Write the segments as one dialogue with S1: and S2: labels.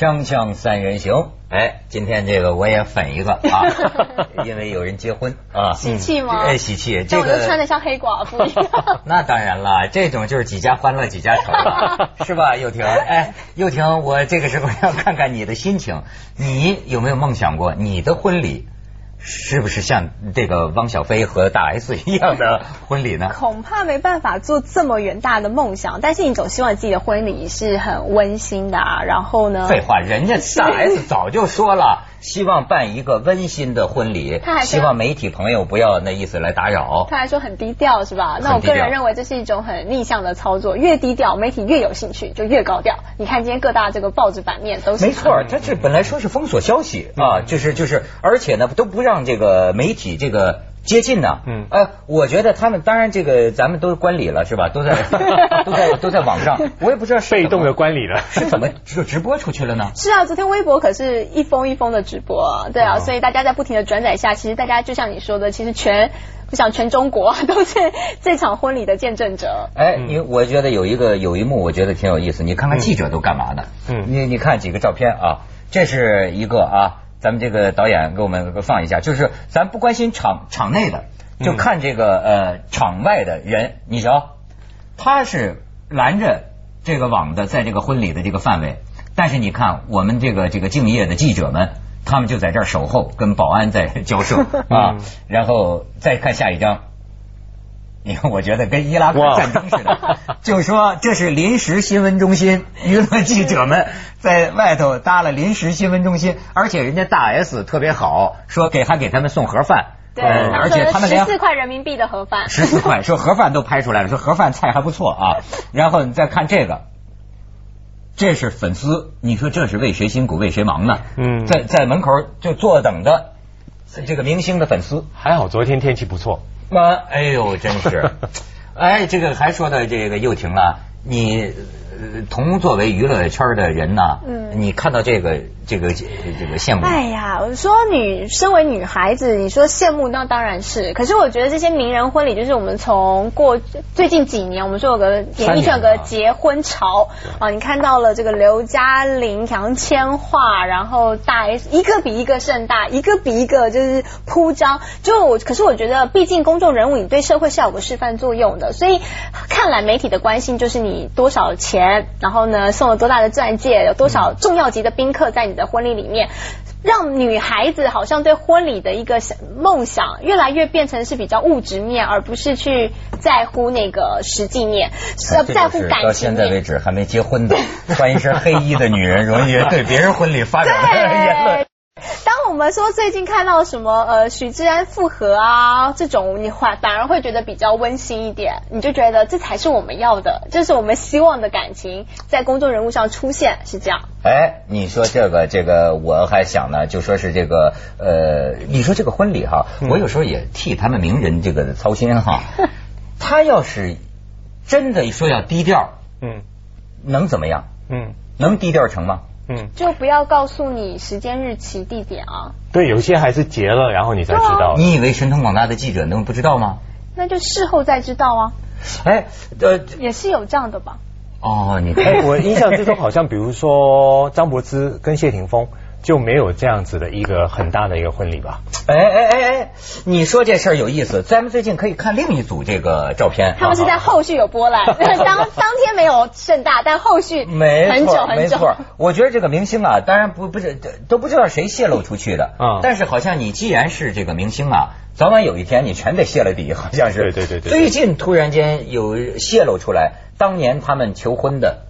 S1: 锵锵三人行，哎，今天这个我也粉一个啊，因为有人结婚啊，
S2: 喜气吗？
S1: 哎，喜气，
S2: 这个穿的像黑寡妇一样。
S1: 那当然了，这种就是几家欢乐几家愁了，是吧？又婷，哎，又婷，我这个时候要看看你的心情，你有没有梦想过你的婚礼？是不是像这个汪小菲和大 S 一样的婚礼呢？
S2: 恐怕没办法做这么远大的梦想，但是你总希望自己的婚礼是很温馨的啊。然后呢？
S1: 废话，人家大 S 早就说了。希望办一个温馨的婚礼，希望媒体朋友不要那意思来打扰。
S2: 他还说很低调是吧？那我个人认为这是一种很逆向的操作，越低调媒体越有兴趣，就越高调。你看今天各大这个报纸版面都是。
S1: 没错，他这本来说是封锁消息啊，就是就是，而且呢都不让这个媒体这个。接近呢，嗯，呃，我觉得他们当然这个咱们都观礼了是吧？都在 都在都在网上，我也不知道
S3: 被动的观礼了
S1: 是怎么就直播出去了呢？
S2: 是啊，昨天微博可是一封一封的直播，对啊，所以大家在不停的转载下，其实大家就像你说的，其实全我想全中国 都是这场婚礼的见证者。
S1: 哎，你我觉得有一个有一幕，我觉得挺有意思，你看看记者都干嘛呢？嗯，你你看几个照片啊，这是一个啊。咱们这个导演给我们放一下，就是咱不关心场场内的，就看这个呃场外的人。你瞧，他是拦着这个网的，在这个婚礼的这个范围，但是你看我们这个这个敬业的记者们，他们就在这儿守候，跟保安在交涉啊。然后再看下一张。你看，我觉得跟伊拉克战争似的，就是说这是临时新闻中心，娱乐记者们在外头搭了临时新闻中心，而且人家大 S 特别好，说给还给他们送盒饭，
S2: 对，而且他们连十四块人民币的盒饭，
S1: 十四块，说盒饭都拍出来了，说盒饭菜还不错啊。然后你再看这个，这是粉丝，你说这是为谁辛苦为谁忙呢？嗯，在在门口就坐等着这个明星的粉丝，
S3: 还好昨天天气不错。
S1: 妈，哎呦，真是，哎，这个还说到这个又停了，你。同作为娱乐圈的人呢，嗯，你看到这个这个这个羡慕？
S2: 哎呀，我说女，身为女孩子，你说羡慕那当然是。可是我觉得这些名人婚礼，就是我们从过最近几年，我们说有个演艺圈有个结婚潮啊，你看到了这个刘嘉玲、杨千嬅，然后大 S 一个比一个盛大，一个比一个就是铺张。就我，可是我觉得，毕竟公众人物，你对社会是有个示范作用的，所以看来媒体的关心就是你多少钱。然后呢，送了多大的钻戒，有多少重要级的宾客在你的婚礼里面，让女孩子好像对婚礼的一个梦想越来越变成是比较物质面，而不是去在乎那个实际面，
S1: 呃，在乎感情到现在为止还没结婚的，穿一身黑衣的女人，容易对别人婚礼发表言论。
S2: 当我们说最近看到什么呃许志安复合啊这种，你反反而会觉得比较温馨一点，你就觉得这才是我们要的，这是我们希望的感情在公众人物上出现，是这样。
S1: 哎，你说这个这个，我还想呢，就说是这个呃，你说这个婚礼哈，我有时候也替他们名人这个操心哈。他要是真的说要低调，嗯，能怎么样？嗯，能低调成吗？
S2: 嗯，就不要告诉你时间、日期、地点啊。
S3: 对，有些还是结了，然后你才知道。
S1: 你以为神通广大的记者能不知道吗？
S2: 那就事后再知道啊。哎，呃，也是有这样的吧？
S3: 哦，你看，我印象之中好像，比如说张柏芝跟谢霆锋。就没有这样子的一个很大的一个婚礼吧？
S1: 哎哎哎哎，你说这事儿有意思，咱们最近可以看另一组这个照片。
S2: 他们是在后续有波澜，当当天没有盛大，但后续
S1: 没
S2: 很久很久。
S1: 没错，我觉得这个明星啊，当然不不是都不知道谁泄露出去的啊。但是好像你既然是这个明星啊，早晚有一天你全得泄了底，好像是。
S3: 对对对对。
S1: 最近突然间有泄露出来，当年他们求婚的。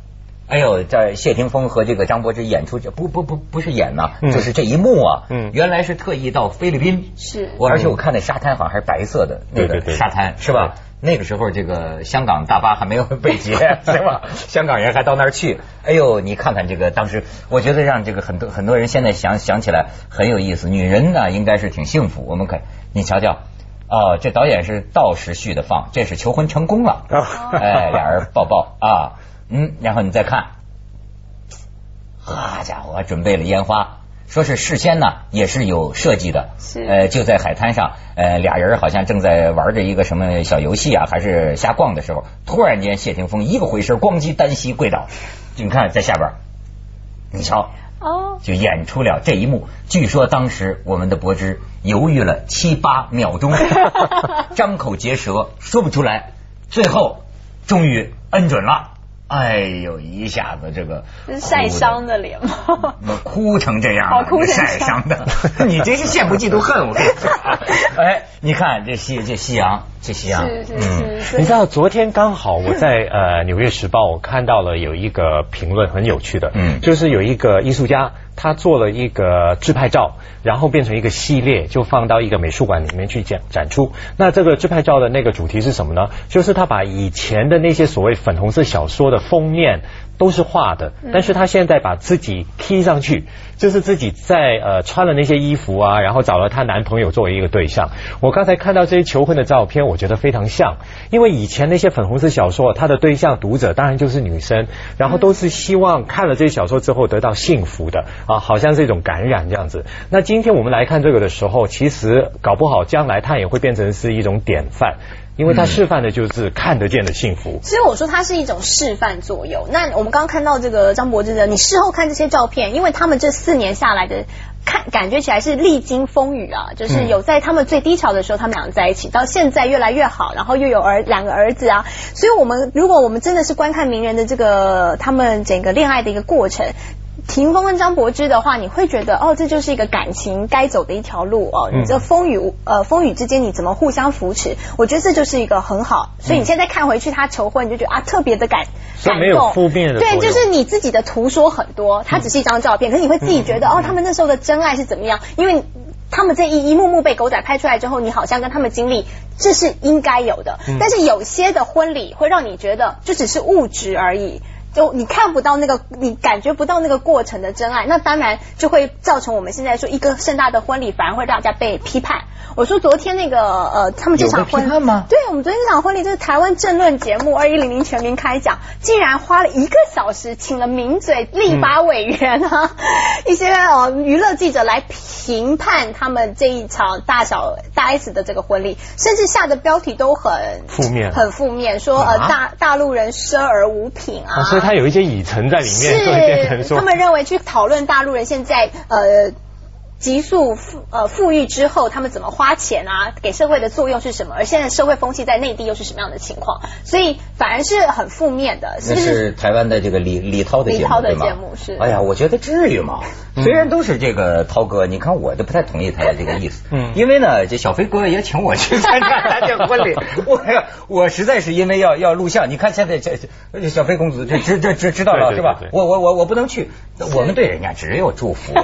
S1: 哎呦，在谢霆锋和这个张柏芝演出这，不不不不是演呐，就是这一幕啊。嗯，原来是特意到菲律宾。
S2: 是。
S1: 我而且我看那沙滩好像还是白色的那个沙滩，是吧？那个时候这个香港大巴还没有被劫，是吧？香港人还到那儿去。哎呦，你看看这个当时，我觉得让这个很多很多人现在想想起来很有意思。女人呢，应该是挺幸福。我们看，你瞧瞧，哦，这导演是倒时序的放，这是求婚成功了。哎，俩人抱抱啊。嗯，然后你再看，好家伙，准备了烟花，说是事先呢也是有设计的，
S2: 是。
S1: 呃就在海滩上，呃俩人好像正在玩着一个什么小游戏啊，还是瞎逛的时候，突然间谢霆锋一个回身，咣叽单膝跪倒，你看在下边，你瞧。
S2: 哦，
S1: 就演出了这一幕。据说当时我们的柏芝犹豫了七八秒钟，张口结舌说不出来，最后终于摁准了。哎呦，一下子这个
S2: 晒伤的脸吗？
S1: 哭成这样，晒伤的。你真是羡慕嫉妒恨，我跟你说。哎，你看这夕这夕阳，这夕阳。
S2: 是是是。
S3: 你知道昨天刚好我在 呃《纽约时报》我看到了有一个评论很有趣的，嗯，就是有一个艺术家。他做了一个自拍照，然后变成一个系列，就放到一个美术馆里面去展展出。那这个自拍照的那个主题是什么呢？就是他把以前的那些所谓粉红色小说的封面。都是画的，但是他现在把自己 P 上去，就是自己在呃穿了那些衣服啊，然后找了她男朋友作为一个对象。我刚才看到这些求婚的照片，我觉得非常像，因为以前那些粉红色小说，他的对象读者当然就是女生，然后都是希望看了这些小说之后得到幸福的啊，好像是一种感染这样子。那今天我们来看这个的时候，其实搞不好将来它也会变成是一种典范。因为他示范的就是看得见的幸福。
S2: 所以我说它是一种示范作用。那我们刚刚看到这个张柏芝的，你事后看这些照片，因为他们这四年下来的看，感觉起来是历经风雨啊，就是有在他们最低潮的时候，他们两个在一起，到现在越来越好，然后又有儿两个儿子啊。所以我们如果我们真的是观看名人的这个他们整个恋爱的一个过程。霆锋跟张柏芝的话，你会觉得哦，这就是一个感情该走的一条路哦。你这风雨呃风雨之间，你怎么互相扶持？我觉得这就是一个很好。所以你现在看回去他求婚，你就觉得啊特别的感
S3: 感动。没有负面的。
S2: 对，就是你自己的图说很多，它只是一张照片，可是你会自己觉得哦，他们那时候的真爱是怎么样？因为他们这一一幕幕被狗仔拍出来之后，你好像跟他们经历，这是应该有的。但是有些的婚礼会让你觉得就只是物质而已。就你看不到那个，你感觉不到那个过程的真爱，那当然就会造成我们现在说一个盛大的婚礼，反而会让大家被批判。我说昨天那个呃，他们这场婚，对我们昨天这场婚礼就是台湾政论节目二一零零全民开讲，竟然花了一个小时，请了名嘴、立法委员啊，一些呃娱乐记者来评判他们这一场大小大 S 的这个婚礼，甚至下的标题都很
S3: 负面，
S2: 很负面，说呃大大陆人生而无品啊。
S3: 它有一些以诚在里面，
S2: 是他们认为去讨论大陆人现在呃。急速富呃富裕之后，他们怎么花钱啊？给社会的作用是什么？而现在社会风气在内地又是什么样的情况？所以反而是很负面的。
S1: 那是台湾的这个李 李涛的节目，
S2: 李涛的节目是。
S1: 哎呀，我觉得至于吗？虽然都是这个涛哥，你看我就不太同意他的这个意思。嗯。因为呢，这小飞哥也请我去参加他这个婚礼，我我实在是因为要要录像。你看现在这小飞公子这知这知知道了是吧？我我我我不能去，我们对人家只有祝福。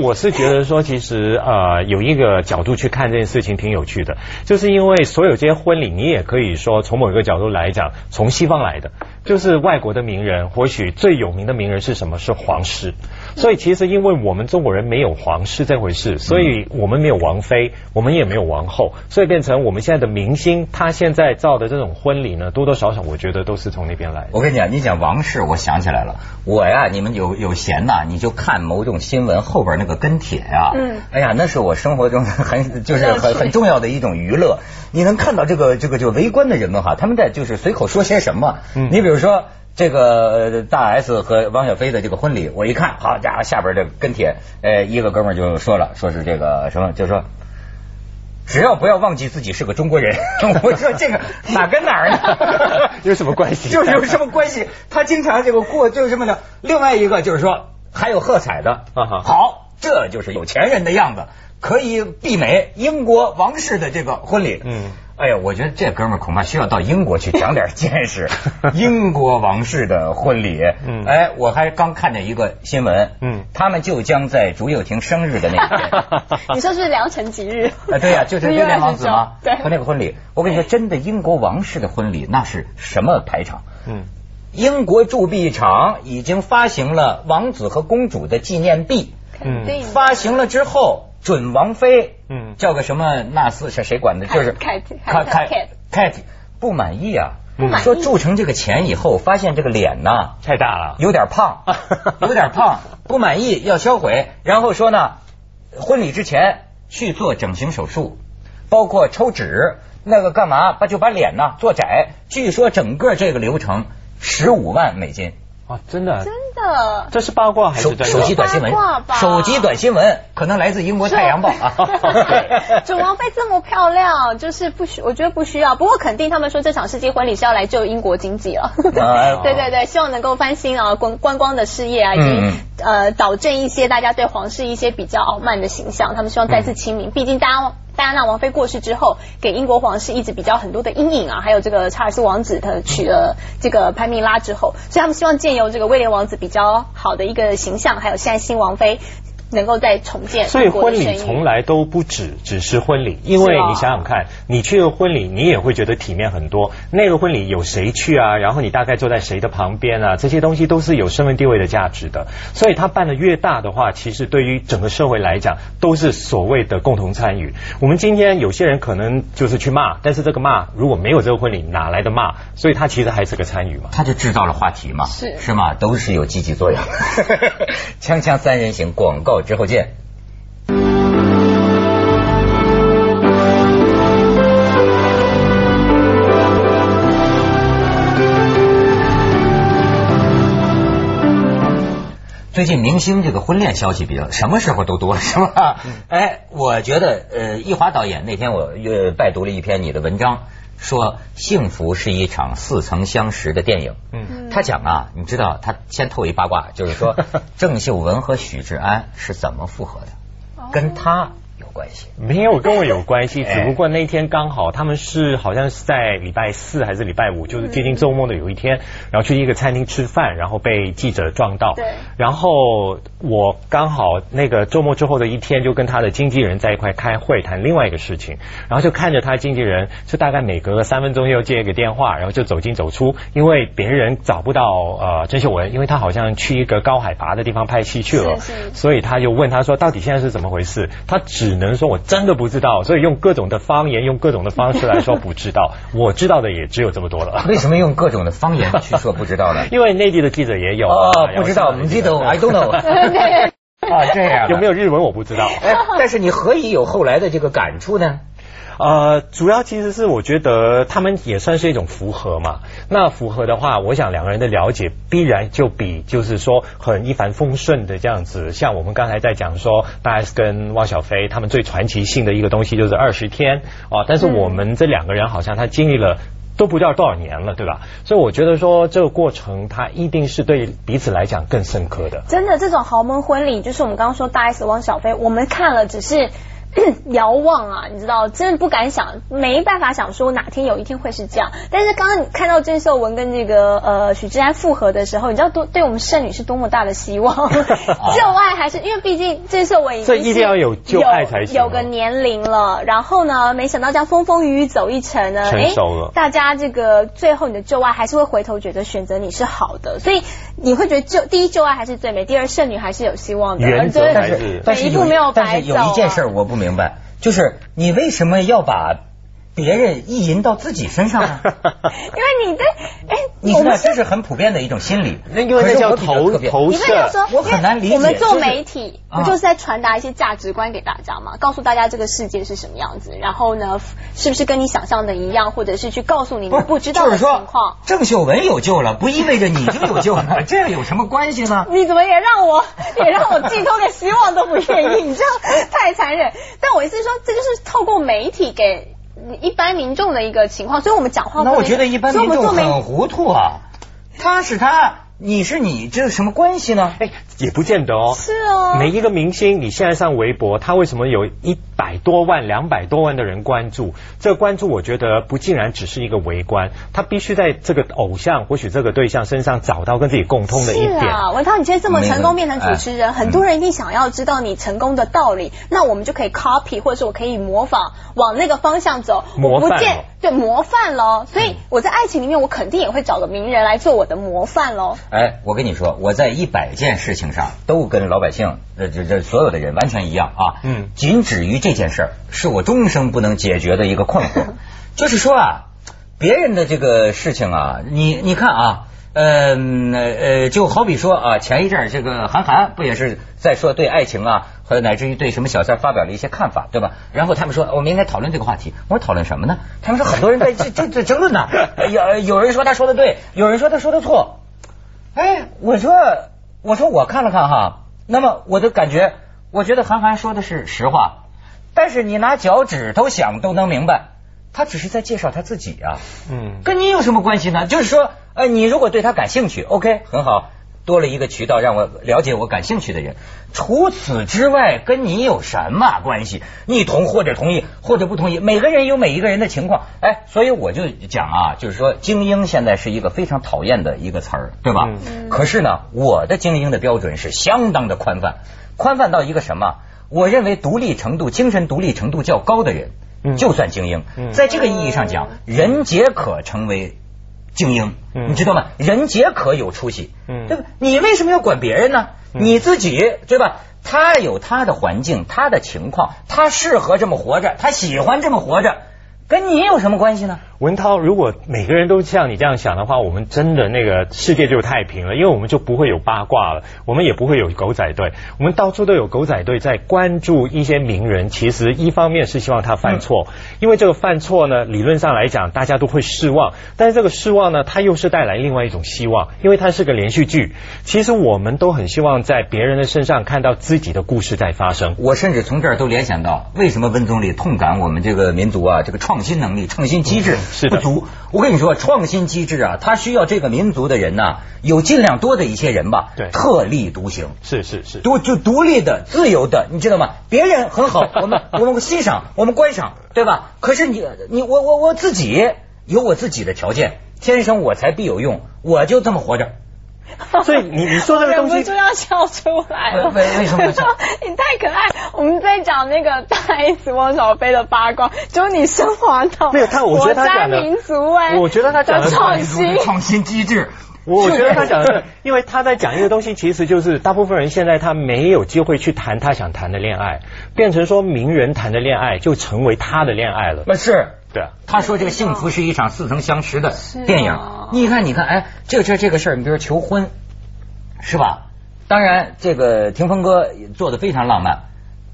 S3: 我是觉得说，其实呃有一个角度去看这件事情挺有趣的，就是因为所有这些婚礼，你也可以说从某一个角度来讲，从西方来的。就是外国的名人，或许最有名的名人是什么？是皇室。所以其实因为我们中国人没有皇室这回事，所以我们没有王妃，我们也没有王后，所以变成我们现在的明星，他现在造的这种婚礼呢，多多少少我觉得都是从那边来的。
S1: 我跟你讲，你讲王室，我想起来了，我呀，你们有有闲呐，你就看某种新闻后边那个跟帖呀，嗯，哎呀，那是我生活中很就是很很重要的一种娱乐。你能看到这个这个就围观的人们哈，他们在就是随口说些什么？嗯，你比如说这个大 S 和汪小菲的这个婚礼，我一看，好家伙，下边这跟帖，呃，一个哥们就说了，说是这个什么，就说只要不要忘记自己是个中国人。我说这个哪跟哪儿呢？
S3: 有什么关系？
S1: 就是有什么关系？他经常这个过就是什么呢？另外一个就是说还有喝彩的，好，这就是有钱人的样子。可以媲美英国王室的这个婚礼。嗯，哎呀，我觉得这哥们儿恐怕需要到英国去长点见识。英国王室的婚礼，嗯，哎，我还刚看见一个新闻，嗯，他们就将在朱友廷生日的那天，
S2: 你说是良辰吉日？
S1: 啊，对呀，就是威廉王子吗？对，和那个婚礼，我跟你说，真的英国王室的婚礼那是什么排场？嗯，英国铸币厂已经发行了王子和公主的纪念币，
S2: 肯定
S1: 发行了之后。准王妃，嗯，叫个什么纳斯是谁管的？就是
S2: 凯凯凯
S1: 凯不满意啊，说铸成这个钱以后，发现这个脸呐
S3: 太大了，
S1: 有点胖，有点胖，不满意要销毁。然后说呢，婚礼之前去做整形手术，包括抽脂，那个干嘛把就把脸呐做窄。据说整个这个流程十五万美金
S3: 啊，真的
S2: 真的？
S3: 这是八卦还是
S1: 手机短新闻？手机短新闻可能来自英国《太阳报》
S2: 啊。主王妃这么漂亮，就是不需，我觉得不需要。不过肯定他们说这场世纪婚礼是要来救英国经济了。对对对，希望能够翻新啊观观光的事业啊，以及呃导正一些大家对皇室一些比较傲慢的形象。他们希望再次亲民，毕竟大家。戴安娜王妃过世之后，给英国皇室一直比较很多的阴影啊，还有这个查尔斯王子他娶了这个潘蜜拉之后，所以他们希望借由这个威廉王子比较好的一个形象，还有现在新王妃。能够再重建，
S3: 所以婚礼从来都不止只是婚礼，因为你想想看，你去个婚礼，你也会觉得体面很多。那个婚礼有谁去啊？然后你大概坐在谁的旁边啊？这些东西都是有身份地位的价值的。所以他办的越大的话，其实对于整个社会来讲，都是所谓的共同参与。我们今天有些人可能就是去骂，但是这个骂如果没有这个婚礼，哪来的骂？所以他其实还是个参与嘛。
S1: 他就制造了话题嘛，
S2: 是
S1: 是吗？都是有积极作用。锵锵三人行广告。之后见。最近明星这个婚恋消息比较，什么时候都多，是吧？哎，我觉得呃，易华导演那天我又拜读了一篇你的文章。说幸福是一场似曾相识的电影。嗯，他讲啊，你知道他先透一八卦，就是说郑秀文和许志安是怎么复合的，跟他。关系
S3: 没有跟我有关系，只不过那天刚好他们是好像是在礼拜四还是礼拜五，就是接近周末的有一天，然后去一个餐厅吃饭，然后被记者撞到。
S2: 对。
S3: 然后我刚好那个周末之后的一天，就跟他的经纪人在一块开会谈另外一个事情，然后就看着他经纪人，就大概每隔三分钟又接一个电话，然后就走进走出，因为别人找不到呃郑秀文，因为他好像去一个高海拔的地方拍戏去了，所以他就问他说到底现在是怎么回事？他只能。人说我真的不知道，所以用各种的方言，用各种的方式来说不知道。我知道的也只有这么多了。
S1: 为什么用各种的方言去说不知道呢？
S3: 因为内地的记者也有
S1: 啊，不知道，不知道，I don't know。啊，这样
S3: 有没有日文我不知道。
S1: 哎，但是你何以有后来的这个感触呢？
S3: 呃，主要其实是我觉得他们也算是一种符合嘛。那符合的话，我想两个人的了解必然就比就是说很一帆风顺的这样子。像我们刚才在讲说，大 S 跟汪小菲他们最传奇性的一个东西就是二十天啊，但是我们这两个人好像他经历了都不知道多少年了，对吧？所以我觉得说这个过程他一定是对彼此来讲更深刻的。
S2: 真的，这种豪门婚礼就是我们刚刚说大 S 汪小菲，我们看了只是。遥望啊，你知道，真的不敢想，没办法想说哪天有一天会是这样。但是刚刚你看到郑秀文跟这个呃许志安复合的时候，你知道多对我们剩女是多么大的希望。旧爱还是因为毕竟郑秀文已
S3: 经一定要有旧爱才行，
S2: 有个年龄了。然后呢，没想到这样风风雨雨走一程呢，
S3: 成熟了。
S2: 大家这个最后你的旧爱还是会回头觉得选择你是好的，所以你会觉得旧第一旧爱还是最美，第二剩女还是有希望的。
S3: 原则还是
S2: 每一步没有白
S1: 走。有一件事我不明明白，就是你为什么要把别人意淫到自己身上呢？因
S2: 为你的哎，
S1: 你知道这是很普遍的一种心理，
S3: 因为那叫投投射。
S1: 我很难理解。
S2: 我们做媒体，不就是在传达一些价值观给大家嘛？告诉大家这个世界是什么样子，然后呢，是不是跟你想象的一样，或者是去告诉你你不知道的情况。
S1: 郑秀文有救了，不意味着你就有救了，这有什么关系呢？
S2: 你怎么也让我也让我寄托个希望都不愿意？你这样太残忍。但我意思是说，这就是透过媒体给。一般民众的一个情况，所以我们讲话。
S1: 那我觉得一般民众很糊涂啊，他是他。你是你，这是什么关系呢？哎，
S3: 也不见得哦。
S2: 是哦。
S3: 每一个明星，你现在上微博，他为什么有一百多万、两百多万的人关注？这个关注，我觉得不竟然只是一个围观，他必须在这个偶像，或许这个对象身上找到跟自己共通的一点。
S2: 啊，文涛，你今天这么成功变成主持人，很多人一定想要知道你成功的道理。那我们就可以 copy，或者是我可以模仿，往那个方向走。
S3: 模范。
S2: 对，模范喽。所以我在爱情里面，我肯定也会找个名人来做我的模范喽。
S1: 哎，我跟你说，我在一百件事情上都跟老百姓，呃，这这所有的人完全一样啊。嗯。仅止于这件事儿，是我终生不能解决的一个困惑。就是说啊，别人的这个事情啊，你你看啊，呃呃，就好比说啊，前一阵这个韩寒不也是在说对爱情啊，和乃至于对什么小三发表了一些看法，对吧？然后他们说我们应该讨论这个话题。我说讨论什么呢？他们说很多人在这这这争论呢。有有人说他说的对，有人说他说的错。哎，我说我说我看了看哈，那么我的感觉，我觉得韩寒说的是实话，但是你拿脚趾头想都能明白，他只是在介绍他自己啊，嗯，跟你有什么关系呢？就是说，呃，你如果对他感兴趣，OK，很好。多了一个渠道让我了解我感兴趣的人，除此之外跟你有什么关系？你同或者同意或者不同意，每个人有每一个人的情况，哎，所以我就讲啊，就是说精英现在是一个非常讨厌的一个词儿，对吧？可是呢，我的精英的标准是相当的宽泛，宽泛到一个什么？我认为独立程度、精神独立程度较高的人，就算精英。在这个意义上讲，人皆可成为。精英，你知道吗？人杰可有出息，对吧？你为什么要管别人呢？你自己对吧？他有他的环境，他的情况，他适合这么活着，他喜欢这么活着。跟你有什么关系呢？
S3: 文涛，如果每个人都像你这样想的话，我们真的那个世界就太平了，因为我们就不会有八卦了，我们也不会有狗仔队，我们到处都有狗仔队在关注一些名人。其实一方面是希望他犯错，因为这个犯错呢，理论上来讲大家都会失望，但是这个失望呢，它又是带来另外一种希望，因为它是个连续剧。其实我们都很希望在别人的身上看到自己的故事在发生。
S1: 我甚至从这儿都联想到，为什么温总理痛感我们这个民族啊，这个创。创新能力、创新机制不足。我跟你说，创新机制啊，它需要这个民族的人呢，有尽量多的一些人吧，
S3: 对，
S1: 特立独行。
S3: 是是是，
S1: 独就独立的、自由的，你知道吗？别人很好，我们我们欣赏，我们观赏，对吧？可是你你我我我自己有我自己的条件，天生我才必有用，我就这么活着。
S3: 所以你你说这个东西
S2: 就要笑出来了，
S1: 为为什么？
S2: 你太可爱。我们在讲那个大 S 汪小菲的八卦，就你升华到
S3: 没有他？我觉得他讲的
S2: 民族哎，
S3: 我觉得他讲的
S2: 创新
S1: 创新机制。
S3: 我觉得他讲的，因为他在讲一个东西，其实就是大部分人现在他没有机会去谈他想谈的恋爱，变成说名人谈的恋爱就成为他的恋爱了。
S1: 那是。
S3: 对，
S1: 他说这个幸福是一场似曾相识的电影。你看，你看，哎，这这这个事儿，你比如说求婚，是吧？当然，这个霆锋哥做的非常浪漫，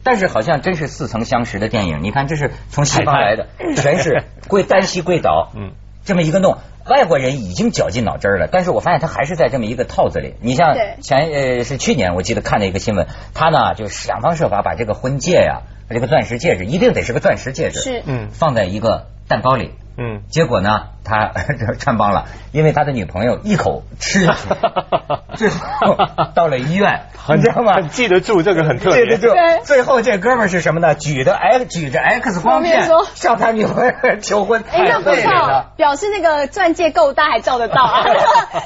S1: 但是好像真是似曾相识的电影。你看，这是从西方来的，全是跪单膝跪倒，嗯，这么一个弄，外国人已经绞尽脑汁了，但是我发现他还是在这么一个套子里。你像前呃是去年，我记得看了一个新闻，他呢就想方设法把这个婚戒呀。这个钻石戒指一定得是个钻石戒指，
S2: 是，
S1: 嗯，放在一个蛋糕里，嗯，结果呢，他 穿帮了，因为他的女朋友一口吃下去，最 后到了医院，你知道吗？
S3: 记得住这个很特别，
S1: 记得住。最后这哥们是什么呢？举着 X 举着 X 光片向他女朋友求婚，
S2: 哎，那不错，表示那个钻戒够大还照得到啊？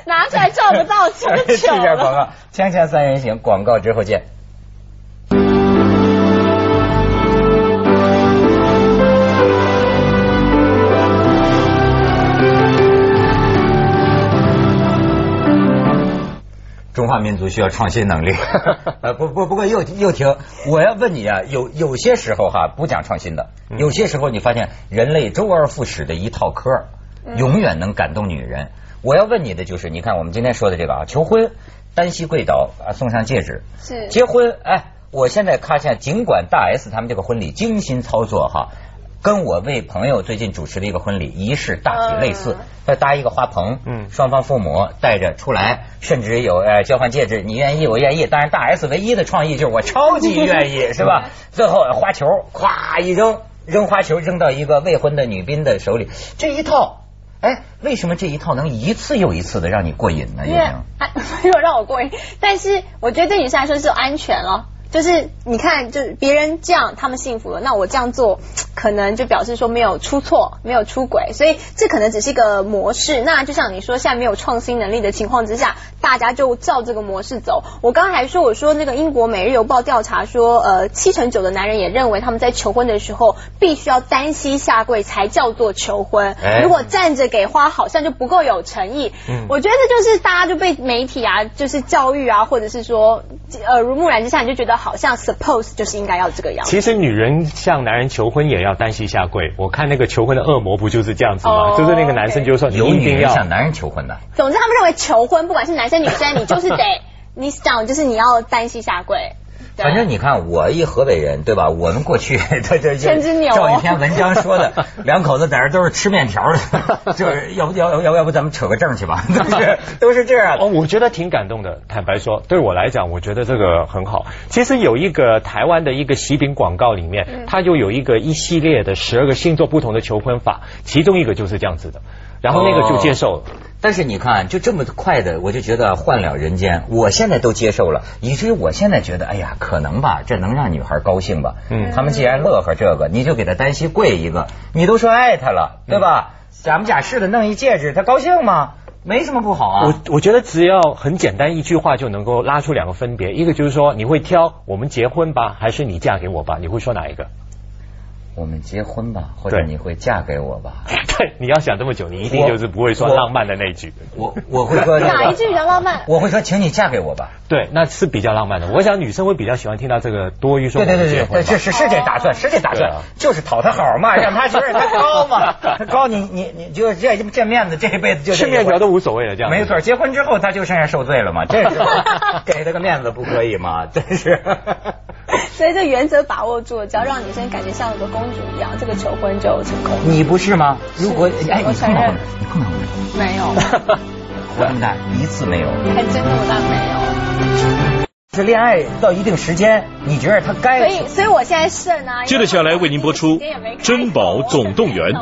S2: 拿出来照不到，这么
S1: 巧。一下广告，锵锵三人行，广告之后见。民族需要创新能力，呃不不不过又又停，我要问你啊，有有些时候哈不讲创新的，有些时候你发现人类周而复始的一套嗑，永远能感动女人。我要问你的就是，你看我们今天说的这个啊，求婚单膝跪倒啊，送上戒指，
S2: 是
S1: 结婚哎，我现在看见尽管大 S 他们这个婚礼精心操作哈。跟我为朋友最近主持的一个婚礼仪式大体类似，再搭一个花棚，嗯，双方父母带着出来，甚至有呃交换戒指，你愿意我愿意。当然大 S 唯一的创意就是我超级愿意，是吧？最后花球咵一扔，扔花球扔到一个未婚的女宾的手里，这一套，哎，为什么这一套能一次又一次的让你过瘾呢？
S2: 因为没有 让我过瘾，但是我觉得对女生来说是安全了。就是你看，就是别人这样，他们幸福了，那我这样做，可能就表示说没有出错，没有出轨，所以这可能只是一个模式。那就像你说，现在没有创新能力的情况之下，大家就照这个模式走。我刚刚还说，我说那个英国《每日邮报》调查说，呃，七成九的男人也认为他们在求婚的时候必须要单膝下跪才叫做求婚，如果站着给花，好像就不够有诚意。嗯，我觉得就是大家就被媒体啊，就是教育啊，或者是说耳濡目染之下，你就觉得。好像 suppose 就是应该要这个样子。
S3: 其实女人向男人求婚也要单膝下跪。我看那个求婚的恶魔不就是这样子吗？就是那个男生就说
S1: 你一定要向男人求婚的。
S2: 总之他们认为求婚不管是男生女生，你就是得你讲就是你要单膝下跪。
S1: 反正你看，我一河北人，对吧？我们过去 这这
S2: 就
S1: 照一篇文章说的，两口子在这都是吃面条的，就是要不要要要不咱们扯个证去吧？都是都是这样。
S3: 哦，我觉得挺感动的。坦白说，对我来讲，我觉得这个很好。其实有一个台湾的一个喜饼广告里面，它就有一个一系列的十二个星座不同的求婚法，其中一个就是这样子的。然后那个就接受了，
S1: 但是你看，就这么快的，我就觉得换了人间。我现在都接受了，以至于我现在觉得，哎呀，可能吧，这能让女孩高兴吧？嗯，他们既然乐呵这个，你就给他单膝跪一个，你都说爱他了，对吧？假模假式的弄一戒指，他高兴吗？没什么不好啊。
S3: 我我觉得只要很简单一句话就能够拉出两个分别，一个就是说你会挑我们结婚吧，还是你嫁给我吧？你会说哪一个？
S1: 我们结婚吧，或者你会嫁给我吧？
S3: 对，你要想这么久，你一定就是不会说浪漫的那句。
S1: 我我会说
S2: 哪一句比较浪漫？
S1: 我会说，请你嫁给我吧。
S3: 对，那是比较浪漫的。我想女生会比较喜欢听到这个多于说
S1: 对对对对，是是是这打算，是这打算，就是讨他好嘛，让他觉得他高嘛，他 高你你你就这这面子，这一辈子就
S3: 吃面条都无所谓了，这样
S1: 没错。结婚之后他就剩下受罪了嘛，这是给他个面子不可以吗？真是。
S2: 所以这原则把握住了，只要让女生感觉像一个公主一样，这个求婚就成功。
S1: 你不是吗？如果哎，你碰到过你碰到过
S2: 没？没有。
S1: 活这么大一次没有。
S2: 还真这么大没有。
S1: 这恋爱到一定时间，你觉得他该？
S2: 所以，所以我现在是呢。
S4: 接着下来为您播出《珍宝总动员》。